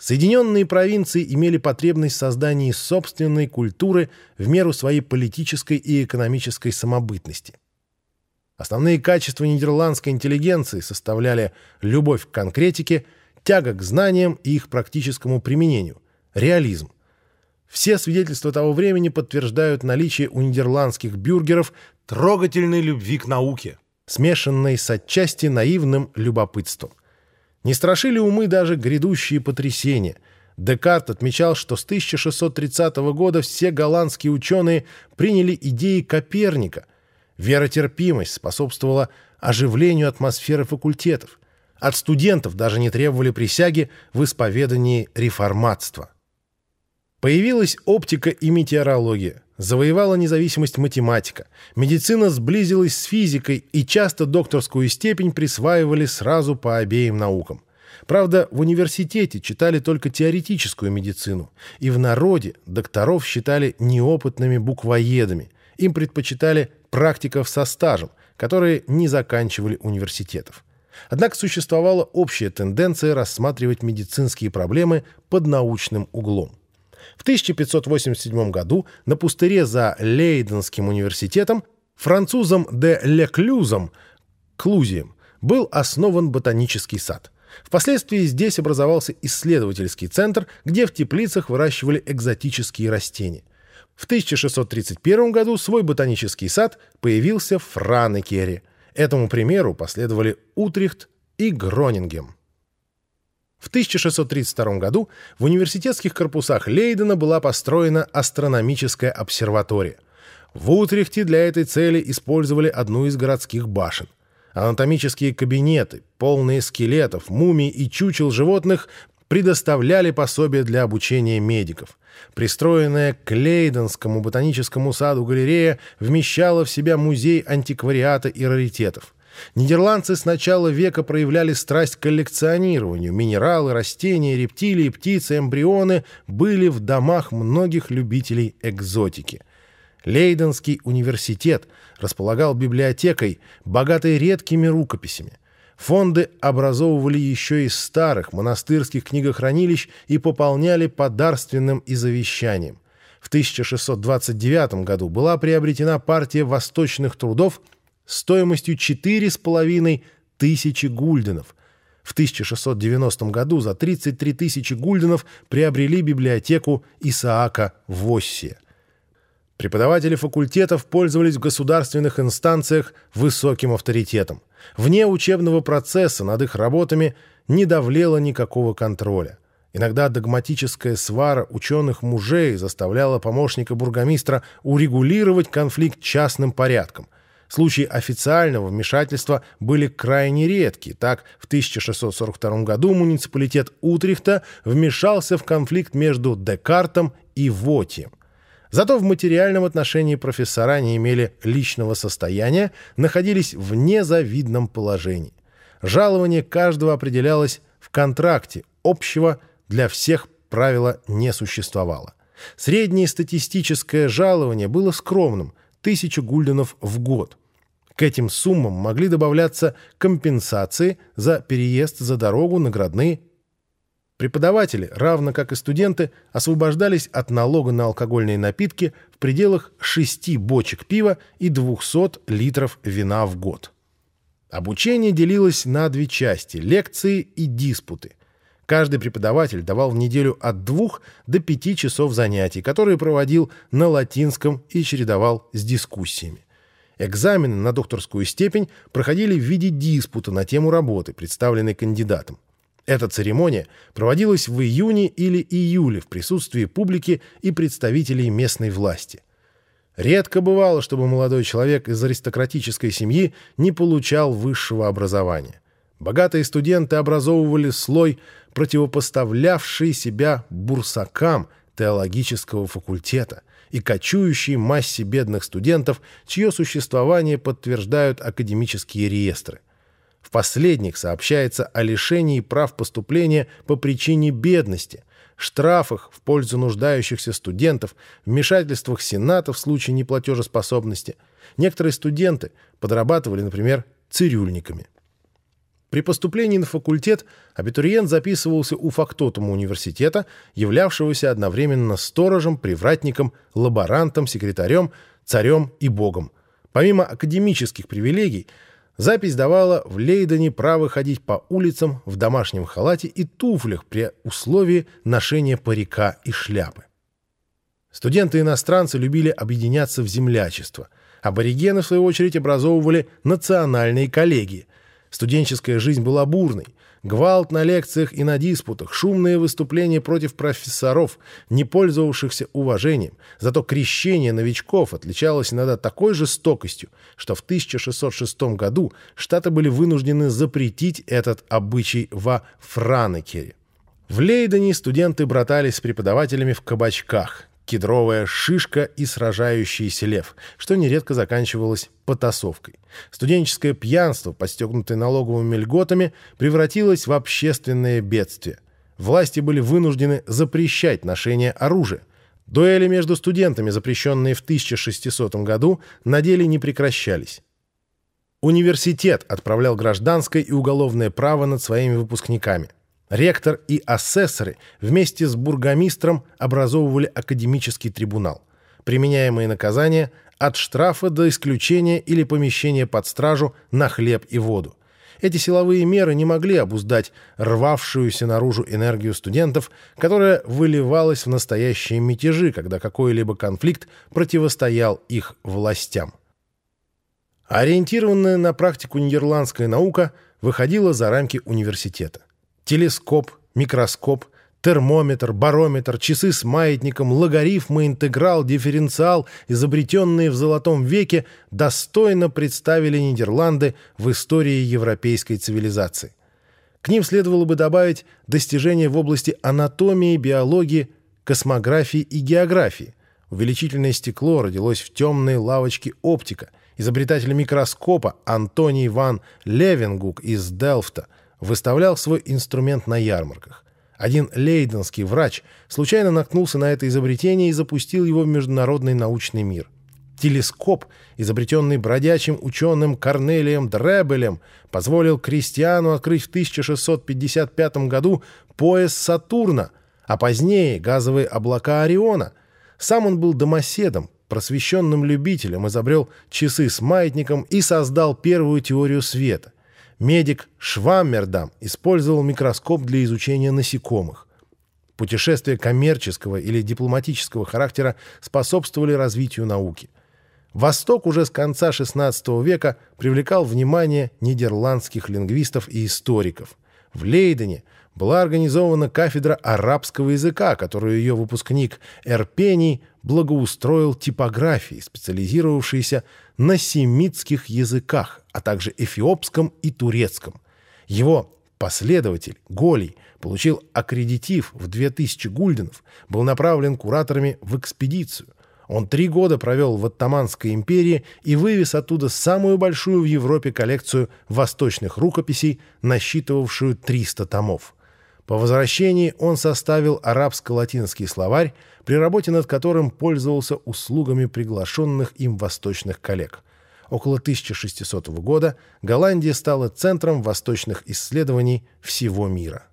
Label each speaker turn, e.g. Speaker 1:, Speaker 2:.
Speaker 1: Соединенные провинции имели потребность в создании собственной культуры в меру своей политической и экономической самобытности. Основные качества нидерландской интеллигенции составляли любовь к конкретике, тяга к знаниям и их практическому применению, реализм. Все свидетельства того времени подтверждают наличие у нидерландских бюргеров трогательной любви к науке, смешанной с отчасти наивным любопытством. Не страшили умы даже грядущие потрясения. Декарт отмечал, что с 1630 года все голландские ученые приняли идеи Коперника – Веротерпимость способствовала оживлению атмосферы факультетов. От студентов даже не требовали присяги в исповедании реформатства. Появилась оптика и метеорология, завоевала независимость математика, медицина сблизилась с физикой и часто докторскую степень присваивали сразу по обеим наукам. Правда, в университете читали только теоретическую медицину, и в народе докторов считали неопытными буквоедами, им предпочитали практиков со стажем, которые не заканчивали университетов. Однако существовала общая тенденция рассматривать медицинские проблемы под научным углом. В 1587 году на пустыре за Лейденским университетом французом де Леклюзом Клузием был основан ботанический сад. Впоследствии здесь образовался исследовательский центр, где в теплицах выращивали экзотические растения. В 1631 году свой ботанический сад появился в Франекере. Этому примеру последовали Утрихт и Гронингем. В 1632 году в университетских корпусах Лейдена была построена астрономическая обсерватория. В Утрихте для этой цели использовали одну из городских башен. Анатомические кабинеты, полные скелетов, мумий и чучел животных, предоставляли пособия для обучения медиков. Пристроенная к Лейденскому ботаническому саду галерея вмещала в себя музей антиквариата и раритетов. Нидерландцы с начала века проявляли страсть к коллекционированию. Минералы, растения, рептилии, птицы, эмбрионы были в домах многих любителей экзотики. Лейденский университет располагал библиотекой, богатой редкими рукописями. Фонды образовывали еще из старых монастырских книгохранилищ и пополняли подарственным и завещанием. В 1629 году была приобретена партия восточных трудов стоимостью 4,5 тысячи гульденов. В 1690 году за 33 тысячи гульденов приобрели библиотеку Исаака Воссия. Преподаватели факультетов пользовались в государственных инстанциях высоким авторитетом. Вне учебного процесса над их работами не давлело никакого контроля. Иногда догматическая свара ученых мужей заставляла помощника бургомистра урегулировать конфликт частным порядком. Случаи официального вмешательства были крайне редки. Так, в 1642 году муниципалитет Утрихта вмешался в конфликт между Декартом и Вотием. Зато в материальном отношении профессора не имели личного состояния, находились в незавидном положении. Жалование каждого определялось в контракте, общего для всех правила не существовало. Среднее статистическое жалование было скромным – тысячу гульденов в год. К этим суммам могли добавляться компенсации за переезд за дорогу, наградные Преподаватели, равно как и студенты, освобождались от налога на алкогольные напитки в пределах 6 бочек пива и 200 литров вина в год. Обучение делилось на две части – лекции и диспуты. Каждый преподаватель давал в неделю от двух до пяти часов занятий, которые проводил на латинском и чередовал с дискуссиями. Экзамены на докторскую степень проходили в виде диспута на тему работы, представленной кандидатом. Эта церемония проводилась в июне или июле в присутствии публики и представителей местной власти. Редко бывало, чтобы молодой человек из аристократической семьи не получал высшего образования. Богатые студенты образовывали слой, противопоставлявший себя бурсакам теологического факультета и кочующей массе бедных студентов, чье существование подтверждают академические реестры. В последних сообщается о лишении прав поступления по причине бедности, штрафах в пользу нуждающихся студентов, вмешательствах Сената в случае неплатежеспособности. Некоторые студенты подрабатывали, например, цирюльниками. При поступлении на факультет абитуриент записывался у фактотума университета, являвшегося одновременно сторожем, привратником, лаборантом, секретарем, царем и богом. Помимо академических привилегий, запись давала в Лейдене право ходить по улицам в домашнем халате и туфлях при условии ношения парика и шляпы. Студенты-иностранцы любили объединяться в землячество. Аборигены, в свою очередь, образовывали национальные коллегии. Студенческая жизнь была бурной. Гвалт на лекциях и на диспутах, шумные выступления против профессоров, не пользовавшихся уважением. Зато крещение новичков отличалось иногда такой жестокостью, что в 1606 году Штаты были вынуждены запретить этот обычай во Франекере. В Лейдене студенты братались с преподавателями в кабачках, кедровая шишка и сражающийся лев, что нередко заканчивалось потасовкой. Студенческое пьянство, подстегнутое налоговыми льготами, превратилось в общественное бедствие. Власти были вынуждены запрещать ношение оружия. Дуэли между студентами, запрещенные в 1600 году, на деле не прекращались. Университет отправлял гражданское и уголовное право над своими выпускниками – Ректор и асессоры вместе с бургомистром образовывали академический трибунал. Применяемые наказания от штрафа до исключения или помещения под стражу на хлеб и воду. Эти силовые меры не могли обуздать рвавшуюся наружу энергию студентов, которая выливалась в настоящие мятежи, когда какой-либо конфликт противостоял их властям. Ориентированная на практику нидерландская наука выходила за рамки университета. Телескоп, микроскоп, термометр, барометр, часы с маятником, логарифмы, интеграл, дифференциал, изобретенные в Золотом веке, достойно представили Нидерланды в истории европейской цивилизации. К ним следовало бы добавить достижения в области анатомии, биологии, космографии и географии. Увеличительное стекло родилось в темной лавочке оптика. Изобретатель микроскопа Антоний ван Левенгук из Делфта – выставлял свой инструмент на ярмарках. Один лейденский врач случайно наткнулся на это изобретение и запустил его в международный научный мир. Телескоп, изобретенный бродячим ученым Корнелием Дребелем, позволил Кристиану открыть в 1655 году пояс Сатурна, а позднее газовые облака Ориона. Сам он был домоседом, просвещенным любителем, изобрел часы с маятником и создал первую теорию света. Медик Шваммердам использовал микроскоп для изучения насекомых. Путешествия коммерческого или дипломатического характера способствовали развитию науки. Восток уже с конца XVI века привлекал внимание нидерландских лингвистов и историков. В Лейдене была организована кафедра арабского языка, которую ее выпускник Эрпений благоустроил типографией, специализировавшейся на семитских языках, а также эфиопском и турецком. Его последователь Голий получил аккредитив в 2000 гульденов, был направлен кураторами в экспедицию. Он три года провел в Оттоманской империи и вывез оттуда самую большую в Европе коллекцию восточных рукописей, насчитывавшую 300 томов. По возвращении он составил арабско-латинский словарь, при работе над которым пользовался услугами приглашенных им восточных коллег. Около 1600 года Голландия стала центром восточных исследований всего мира.